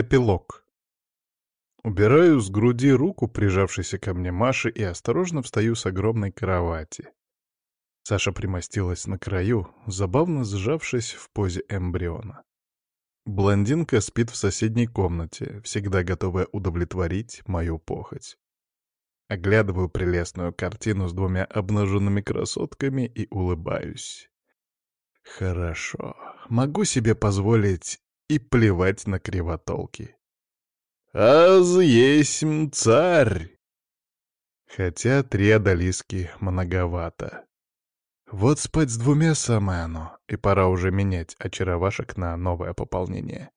Эпилог. Убираю с груди руку, прижавшейся ко мне Маши, и осторожно встаю с огромной кровати. Саша примостилась на краю, забавно сжавшись в позе эмбриона. Блондинка спит в соседней комнате, всегда готовая удовлетворить мою похоть. Оглядываю прелестную картину с двумя обнаженными красотками и улыбаюсь. Хорошо, могу себе позволить и плевать на кривотолки. «Аз есмь царь!» Хотя три одолиски многовато. Вот спать с двумя самое оно, и пора уже менять очаровашек на новое пополнение.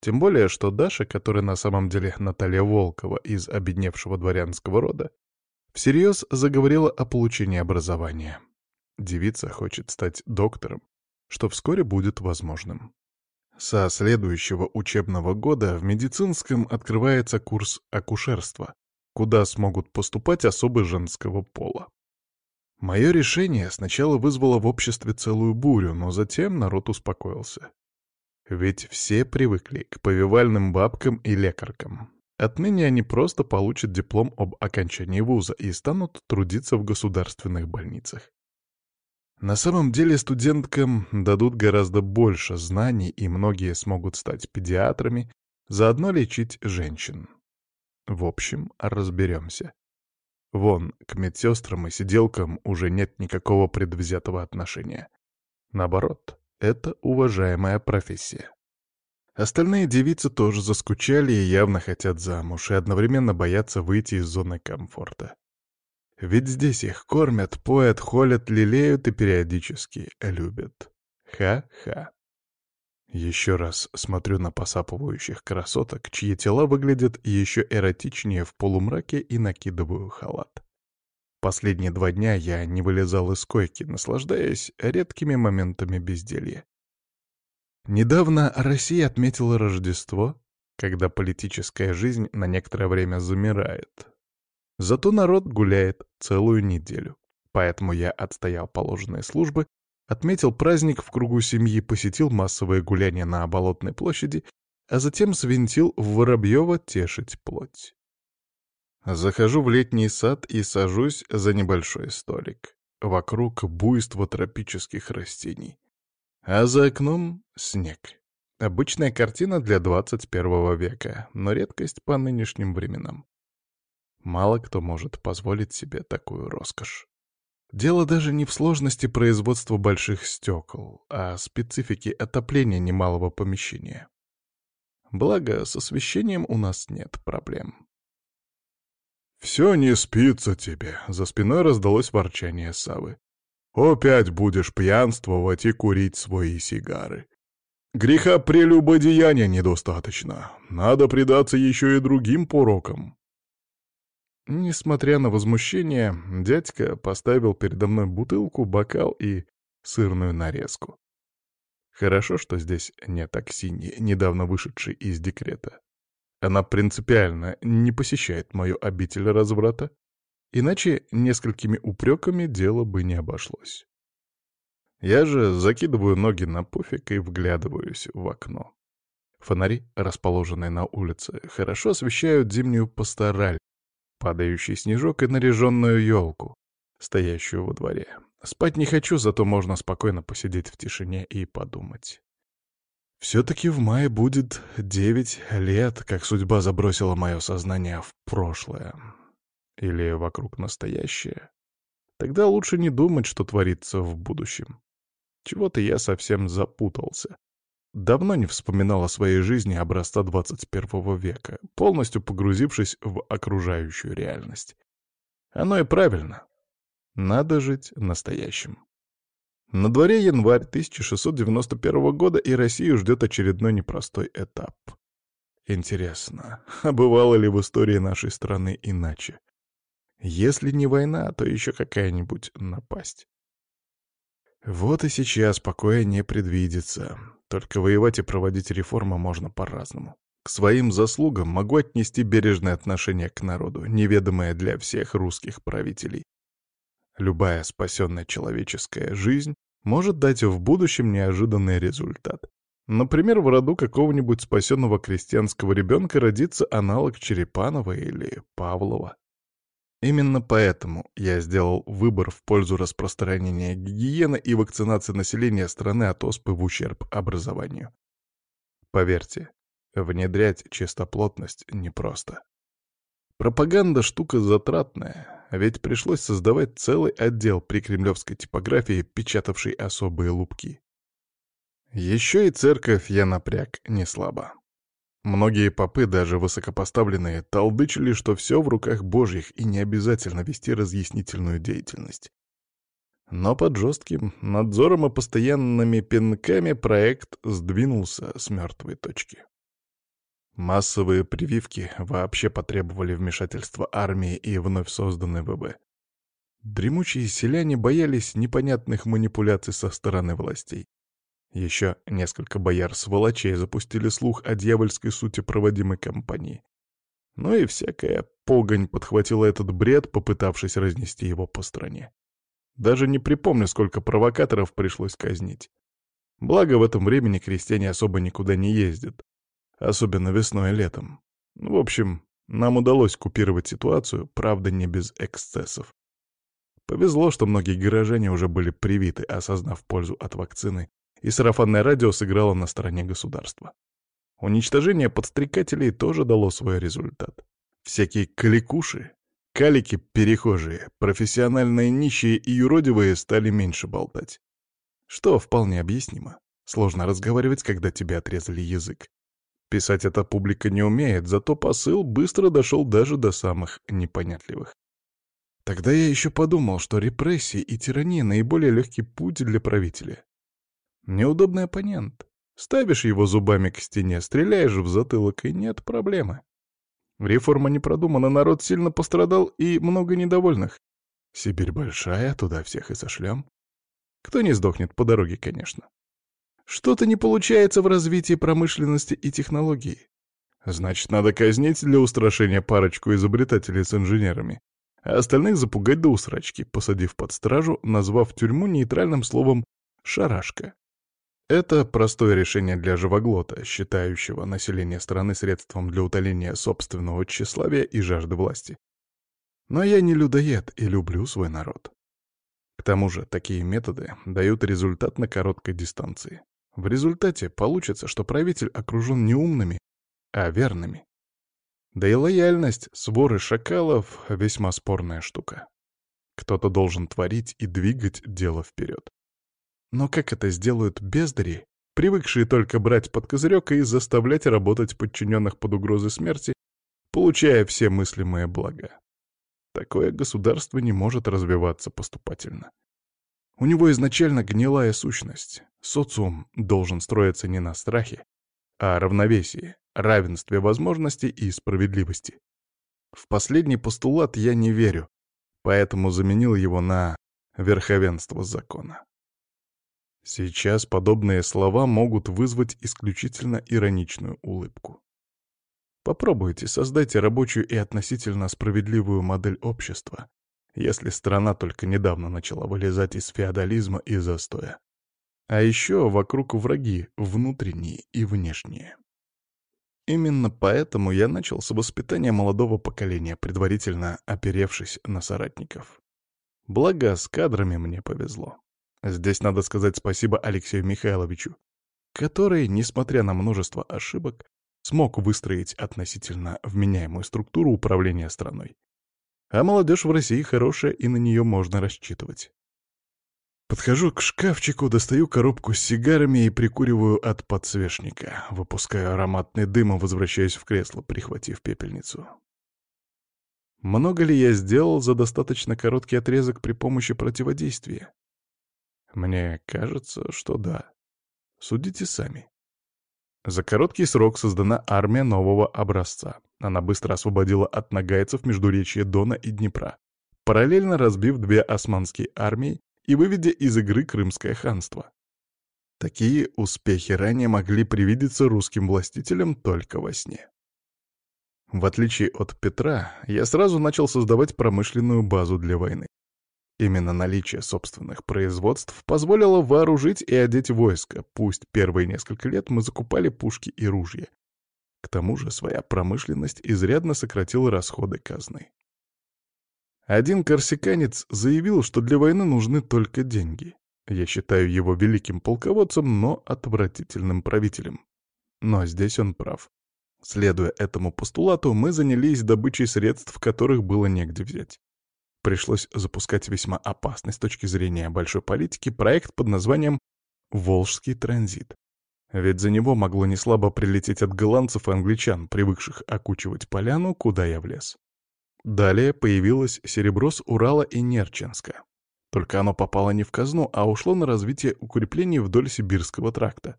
Тем более, что Даша, которая на самом деле Наталья Волкова из обедневшего дворянского рода, всерьез заговорила о получении образования. Девица хочет стать доктором, что вскоре будет возможным. Со следующего учебного года в медицинском открывается курс акушерства, куда смогут поступать особы женского пола. Мое решение сначала вызвало в обществе целую бурю, но затем народ успокоился. Ведь все привыкли к повивальным бабкам и лекаркам. Отныне они просто получат диплом об окончании вуза и станут трудиться в государственных больницах. На самом деле студенткам дадут гораздо больше знаний, и многие смогут стать педиатрами, заодно лечить женщин. В общем, разберемся. Вон, к медсестрам и сиделкам уже нет никакого предвзятого отношения. Наоборот, это уважаемая профессия. Остальные девицы тоже заскучали и явно хотят замуж, и одновременно боятся выйти из зоны комфорта. Ведь здесь их кормят, поят, холят, лелеют и периодически любят. Ха-ха. Еще раз смотрю на посапывающих красоток, чьи тела выглядят еще эротичнее в полумраке и накидываю халат. Последние два дня я не вылезал из койки, наслаждаясь редкими моментами безделья. Недавно Россия отметила Рождество, когда политическая жизнь на некоторое время замирает, Зато народ гуляет целую неделю. Поэтому я отстоял положенные службы, отметил праздник в кругу семьи, посетил массовые гуляния на Болотной площади, а затем свинтил в Воробьево тешить плоть. Захожу в летний сад и сажусь за небольшой столик. Вокруг буйство тропических растений. А за окном — снег. Обычная картина для 21 века, но редкость по нынешним временам. Мало кто может позволить себе такую роскошь. Дело даже не в сложности производства больших стекол, а специфике отопления немалого помещения. Благо, с освещением у нас нет проблем. «Все не спится тебе», — за спиной раздалось ворчание Савы. «Опять будешь пьянствовать и курить свои сигары. Греха прелюбодеяния недостаточно. Надо предаться еще и другим порокам». Несмотря на возмущение, дядька поставил передо мной бутылку, бокал и сырную нарезку. Хорошо, что здесь нет Аксиньи, недавно вышедшей из декрета. Она принципиально не посещает мою обитель разврата, иначе несколькими упреками дело бы не обошлось. Я же закидываю ноги на пуфик и вглядываюсь в окно. Фонари, расположенные на улице, хорошо освещают зимнюю пастораль, падающий снежок и наряженную елку, стоящую во дворе. Спать не хочу, зато можно спокойно посидеть в тишине и подумать. Все-таки в мае будет девять лет, как судьба забросила мое сознание в прошлое. Или вокруг настоящее. Тогда лучше не думать, что творится в будущем. Чего-то я совсем запутался. Давно не вспоминал о своей жизни образца 21 века, полностью погрузившись в окружающую реальность. Оно и правильно. Надо жить настоящим. На дворе январь 1691 года, и Россию ждет очередной непростой этап. Интересно, а бывало ли в истории нашей страны иначе? Если не война, то еще какая-нибудь напасть. Вот и сейчас покоя не предвидится. Только воевать и проводить реформы можно по-разному. К своим заслугам могу отнести бережное отношение к народу, неведомое для всех русских правителей. Любая спасенная человеческая жизнь может дать в будущем неожиданный результат. Например, в роду какого-нибудь спасенного крестьянского ребенка родится аналог Черепанова или Павлова. Именно поэтому я сделал выбор в пользу распространения гигиены и вакцинации населения страны от оспы в ущерб образованию. Поверьте, внедрять чистоплотность непросто. Пропаганда — штука затратная, ведь пришлось создавать целый отдел при кремлевской типографии, печатавшей особые лупки. Еще и церковь я напряг не слабо. Многие попы, даже высокопоставленные, толдычили, что все в руках божьих и не обязательно вести разъяснительную деятельность. Но под жестким надзором и постоянными пинками проект сдвинулся с мертвой точки. Массовые прививки вообще потребовали вмешательства армии и вновь созданной ВБ. Дремучие селяне боялись непонятных манипуляций со стороны властей. Еще несколько бояр-сволочей запустили слух о дьявольской сути проводимой кампании. Ну и всякая погонь подхватила этот бред, попытавшись разнести его по стране. Даже не припомню, сколько провокаторов пришлось казнить. Благо, в этом времени крестьяне особо никуда не ездят. Особенно весной и летом. В общем, нам удалось купировать ситуацию, правда, не без эксцессов. Повезло, что многие горожане уже были привиты, осознав пользу от вакцины и сарафанное радио сыграло на стороне государства. Уничтожение подстрекателей тоже дало свой результат. Всякие каликуши, калики-перехожие, профессиональные нищие и юродивые стали меньше болтать. Что вполне объяснимо. Сложно разговаривать, когда тебе отрезали язык. Писать эта публика не умеет, зато посыл быстро дошел даже до самых непонятливых. Тогда я еще подумал, что репрессии и тирания — наиболее легкий путь для правителя. Неудобный оппонент. Ставишь его зубами к стене, стреляешь в затылок, и нет проблемы. Реформа не продумана, народ сильно пострадал и много недовольных. Сибирь большая, туда всех и сошлем. Кто не сдохнет по дороге, конечно. Что-то не получается в развитии промышленности и технологий. Значит, надо казнить для устрашения парочку изобретателей с инженерами, а остальных запугать до усрачки, посадив под стражу, назвав тюрьму нейтральным словом «шарашка». Это простое решение для живоглота, считающего население страны средством для утоления собственного тщеславия и жажды власти. Но я не людоед и люблю свой народ. К тому же такие методы дают результат на короткой дистанции. В результате получится, что правитель окружен не умными, а верными. Да и лояльность своры шакалов — весьма спорная штука. Кто-то должен творить и двигать дело вперед. Но как это сделают бездари, привыкшие только брать под козырек и заставлять работать подчиненных под угрозой смерти, получая все мыслимые блага? Такое государство не может развиваться поступательно. У него изначально гнилая сущность. Социум должен строиться не на страхе, а равновесии, равенстве возможностей и справедливости. В последний постулат я не верю, поэтому заменил его на верховенство закона. Сейчас подобные слова могут вызвать исключительно ироничную улыбку. Попробуйте, создайте рабочую и относительно справедливую модель общества, если страна только недавно начала вылезать из феодализма и застоя. А еще вокруг враги, внутренние и внешние. Именно поэтому я начал с воспитания молодого поколения, предварительно оперевшись на соратников. Благо, с кадрами мне повезло. Здесь надо сказать спасибо Алексею Михайловичу, который, несмотря на множество ошибок, смог выстроить относительно вменяемую структуру управления страной. А молодежь в России хорошая, и на нее можно рассчитывать. Подхожу к шкафчику, достаю коробку с сигарами и прикуриваю от подсвечника. Выпускаю ароматный дым и возвращаюсь в кресло, прихватив пепельницу. Много ли я сделал за достаточно короткий отрезок при помощи противодействия? Мне кажется, что да. Судите сами. За короткий срок создана армия нового образца. Она быстро освободила от нагайцев междуречье Дона и Днепра, параллельно разбив две османские армии и выведя из игры Крымское ханство. Такие успехи ранее могли привидеться русским властителям только во сне. В отличие от Петра, я сразу начал создавать промышленную базу для войны. Именно наличие собственных производств позволило вооружить и одеть войско, пусть первые несколько лет мы закупали пушки и ружья. К тому же своя промышленность изрядно сократила расходы казны. Один корсиканец заявил, что для войны нужны только деньги. Я считаю его великим полководцем, но отвратительным правителем. Но здесь он прав. Следуя этому постулату, мы занялись добычей средств, которых было негде взять пришлось запускать весьма опасный с точки зрения большой политики проект под названием «Волжский транзит». Ведь за него могло неслабо прилететь от голландцев и англичан, привыкших окучивать поляну, куда я влез. Далее появилось серебро с Урала и Нерчинска. Только оно попало не в казну, а ушло на развитие укреплений вдоль Сибирского тракта.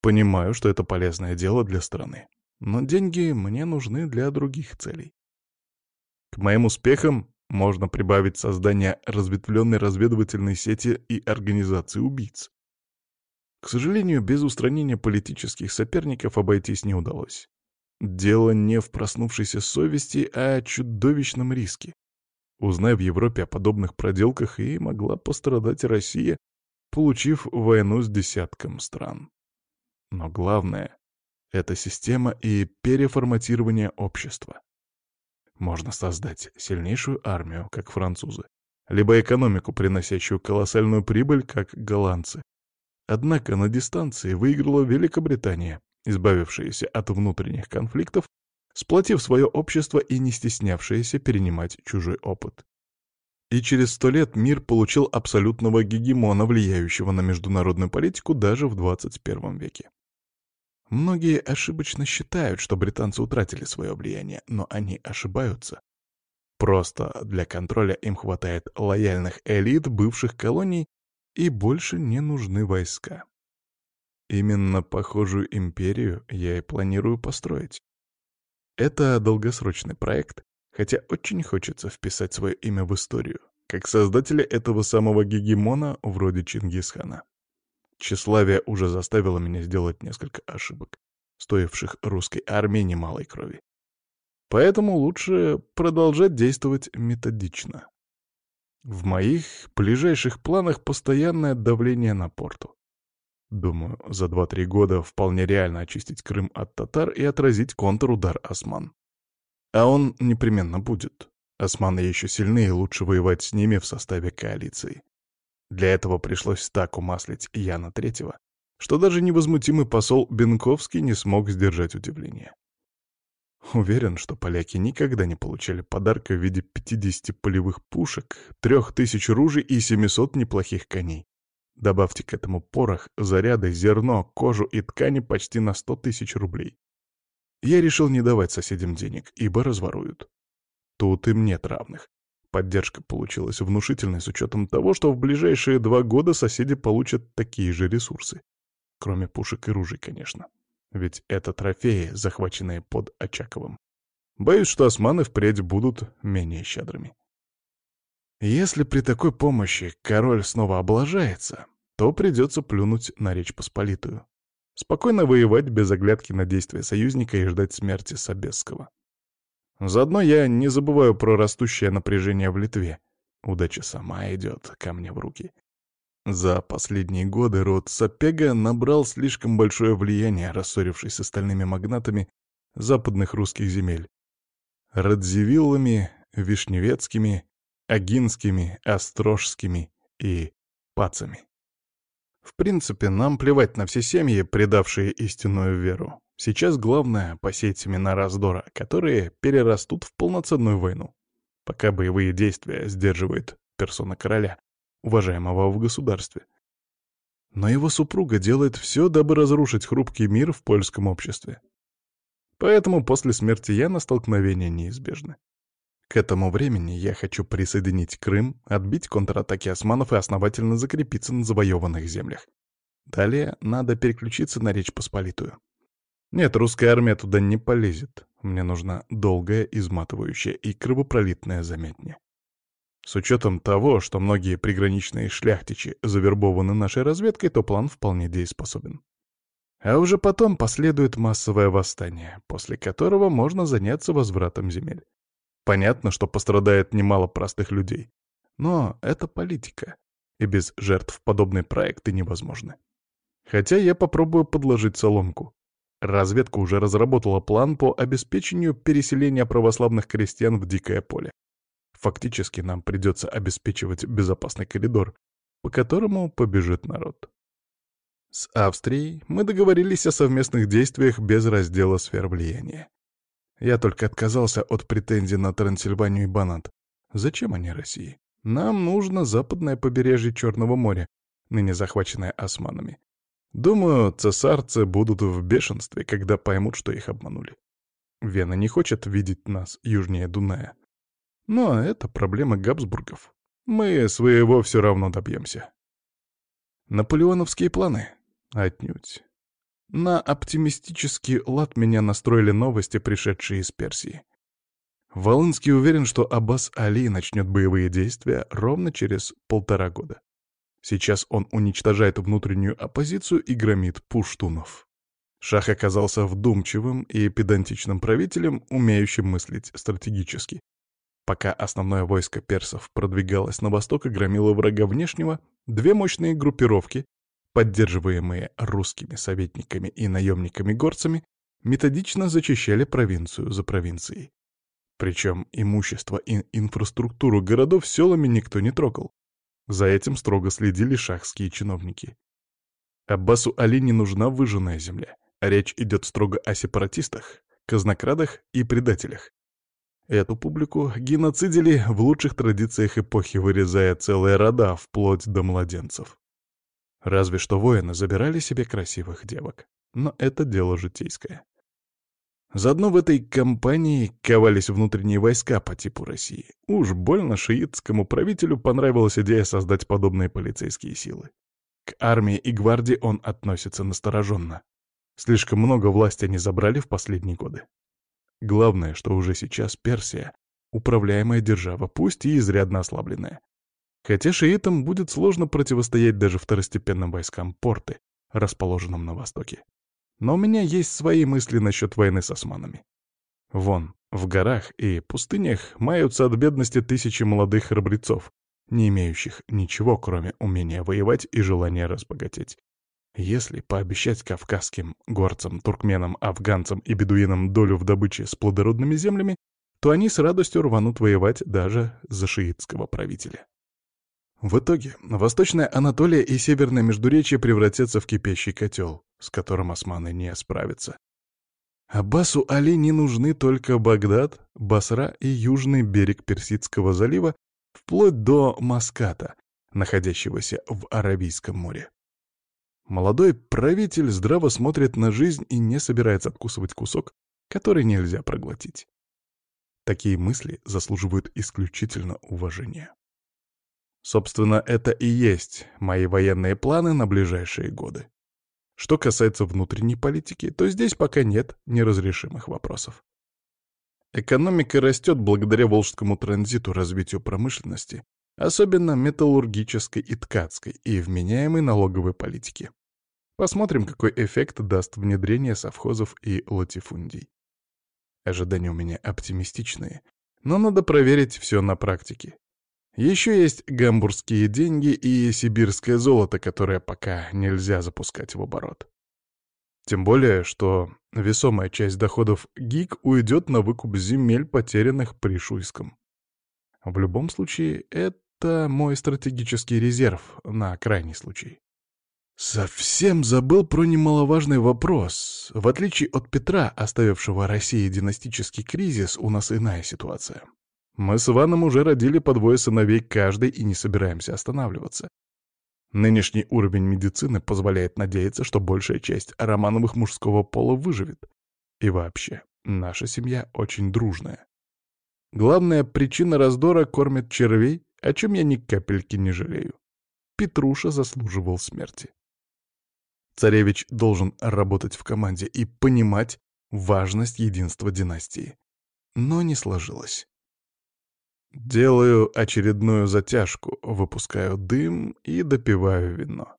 Понимаю, что это полезное дело для страны, но деньги мне нужны для других целей. К моим успехам можно прибавить создание разветвленной разведывательной сети и организации убийц. К сожалению, без устранения политических соперников обойтись не удалось. Дело не в проснувшейся совести, а о чудовищном риске. Узнай в Европе о подобных проделках, и могла пострадать Россия, получив войну с десятком стран. Но главное — это система и переформатирование общества. Можно создать сильнейшую армию, как французы, либо экономику, приносящую колоссальную прибыль, как голландцы. Однако на дистанции выиграла Великобритания, избавившаяся от внутренних конфликтов, сплотив свое общество и не стеснявшаяся перенимать чужой опыт. И через сто лет мир получил абсолютного гегемона, влияющего на международную политику даже в 21 веке. Многие ошибочно считают, что британцы утратили свое влияние, но они ошибаются. Просто для контроля им хватает лояльных элит бывших колоний, и больше не нужны войска. Именно похожую империю я и планирую построить. Это долгосрочный проект, хотя очень хочется вписать свое имя в историю, как создателя этого самого гегемона вроде Чингисхана. Тщеславие уже заставило меня сделать несколько ошибок, стоивших русской армии немалой крови. Поэтому лучше продолжать действовать методично. В моих ближайших планах постоянное давление на порту. Думаю, за 2-3 года вполне реально очистить Крым от татар и отразить контрудар осман. А он непременно будет. Османы еще сильнее, и лучше воевать с ними в составе коалиции. Для этого пришлось так умаслить Яна Третьего, что даже невозмутимый посол Бенковский не смог сдержать удивление. Уверен, что поляки никогда не получали подарка в виде 50 полевых пушек, 3000 ружей и 700 неплохих коней. Добавьте к этому порох, заряды, зерно, кожу и ткани почти на 100 тысяч рублей. Я решил не давать соседям денег, ибо разворуют. Тут им нет равных. Поддержка получилась внушительной с учетом того, что в ближайшие два года соседи получат такие же ресурсы. Кроме пушек и ружей, конечно. Ведь это трофеи, захваченные под Очаковым. Боюсь, что османы впредь будут менее щедрыми. Если при такой помощи король снова облажается, то придется плюнуть на Речь Посполитую. Спокойно воевать без оглядки на действия союзника и ждать смерти Собесского. Заодно я не забываю про растущее напряжение в Литве. Удача сама идет ко мне в руки. За последние годы род Сапега набрал слишком большое влияние, рассорившись с остальными магнатами западных русских земель. Радзивиллами, Вишневецкими, Агинскими, Острожскими и Пацами. В принципе, нам плевать на все семьи, предавшие истинную веру. Сейчас главное — посеять семена раздора, которые перерастут в полноценную войну. Пока боевые действия сдерживает персона короля, уважаемого в государстве. Но его супруга делает все, дабы разрушить хрупкий мир в польском обществе. Поэтому после смерти Яна столкновения неизбежны. К этому времени я хочу присоединить Крым, отбить контратаки османов и основательно закрепиться на завоеванных землях. Далее надо переключиться на Речь Посполитую. Нет, русская армия туда не полезет. Мне нужна долгая, изматывающая и кровопролитная заметня. С учетом того, что многие приграничные шляхтичи завербованы нашей разведкой, то план вполне дееспособен. А уже потом последует массовое восстание, после которого можно заняться возвратом земель. Понятно, что пострадает немало простых людей. Но это политика, и без жертв подобные проекты невозможны. Хотя я попробую подложить соломку. Разведка уже разработала план по обеспечению переселения православных крестьян в дикое поле. Фактически нам придется обеспечивать безопасный коридор, по которому побежит народ. С Австрией мы договорились о совместных действиях без раздела сфер влияния. Я только отказался от претензий на Трансильванию и Банат. Зачем они России? Нам нужно западное побережье Черного моря, ныне захваченное османами. Думаю, цесарцы будут в бешенстве, когда поймут, что их обманули. Вена не хочет видеть нас южнее Дуная. Но это проблема Габсбургов. Мы своего все равно добьемся. Наполеоновские планы? Отнюдь. На оптимистический лад меня настроили новости, пришедшие из Персии. Волынский уверен, что Аббас Али начнет боевые действия ровно через полтора года. Сейчас он уничтожает внутреннюю оппозицию и громит пуштунов. Шах оказался вдумчивым и педантичным правителем, умеющим мыслить стратегически. Пока основное войско персов продвигалось на восток и громило врага внешнего, две мощные группировки, поддерживаемые русскими советниками и наемниками-горцами, методично зачищали провинцию за провинцией. Причем имущество и инфраструктуру городов селами никто не трогал. За этим строго следили шахские чиновники. Аббасу Али не нужна выжженная земля. Речь идет строго о сепаратистах, казнокрадах и предателях. Эту публику геноцидили в лучших традициях эпохи, вырезая целые рода, вплоть до младенцев. Разве что воины забирали себе красивых девок. Но это дело житейское. Заодно в этой кампании ковались внутренние войска по типу России. Уж больно шиитскому правителю понравилась идея создать подобные полицейские силы. К армии и гвардии он относится настороженно. Слишком много власти они забрали в последние годы. Главное, что уже сейчас Персия — управляемая держава, пусть и изрядно ослабленная. Хотя шиитам будет сложно противостоять даже второстепенным войскам порты, расположенным на востоке. Но у меня есть свои мысли насчет войны с османами. Вон, в горах и пустынях маются от бедности тысячи молодых храбрецов, не имеющих ничего, кроме умения воевать и желания разбогатеть. Если пообещать кавказским горцам, туркменам, афганцам и бедуинам долю в добыче с плодородными землями, то они с радостью рванут воевать даже за шиитского правителя. В итоге Восточная Анатолия и Северное Междуречье превратятся в кипящий котел, с которым османы не справятся. Аббасу Али не нужны только Багдад, Басра и южный берег Персидского залива, вплоть до Маската, находящегося в Аравийском море. Молодой правитель здраво смотрит на жизнь и не собирается откусывать кусок, который нельзя проглотить. Такие мысли заслуживают исключительно уважения. Собственно, это и есть мои военные планы на ближайшие годы. Что касается внутренней политики, то здесь пока нет неразрешимых вопросов. Экономика растет благодаря волжскому транзиту, развитию промышленности, особенно металлургической и ткацкой, и вменяемой налоговой политики. Посмотрим, какой эффект даст внедрение совхозов и латифундий. Ожидания у меня оптимистичные, но надо проверить все на практике. Еще есть гамбургские деньги и сибирское золото, которое пока нельзя запускать в оборот. Тем более, что весомая часть доходов ГИК уйдет на выкуп земель, потерянных при Шуйском. В любом случае, это мой стратегический резерв на крайний случай. Совсем забыл про немаловажный вопрос. В отличие от Петра, оставившего России династический кризис, у нас иная ситуация. Мы с Иваном уже родили по двое сыновей каждый и не собираемся останавливаться. Нынешний уровень медицины позволяет надеяться, что большая часть Романовых мужского пола выживет. И вообще, наша семья очень дружная. Главная причина раздора кормят червей, о чем я ни капельки не жалею. Петруша заслуживал смерти. Царевич должен работать в команде и понимать важность единства династии. Но не сложилось. Делаю очередную затяжку, выпускаю дым и допиваю вино.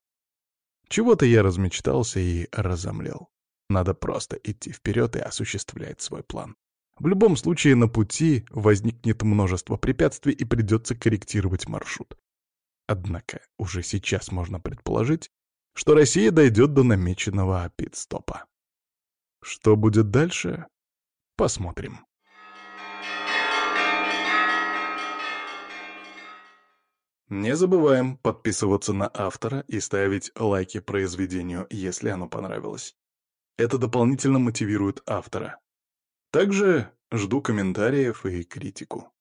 Чего-то я размечтался и разомлел. Надо просто идти вперед и осуществлять свой план. В любом случае на пути возникнет множество препятствий и придется корректировать маршрут. Однако уже сейчас можно предположить, что Россия дойдет до намеченного пит-стопа. Что будет дальше? Посмотрим. Не забываем подписываться на автора и ставить лайки произведению, если оно понравилось. Это дополнительно мотивирует автора. Также жду комментариев и критику.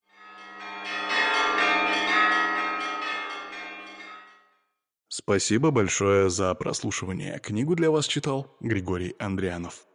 Спасибо большое за прослушивание. Книгу для вас читал Григорий Андрианов.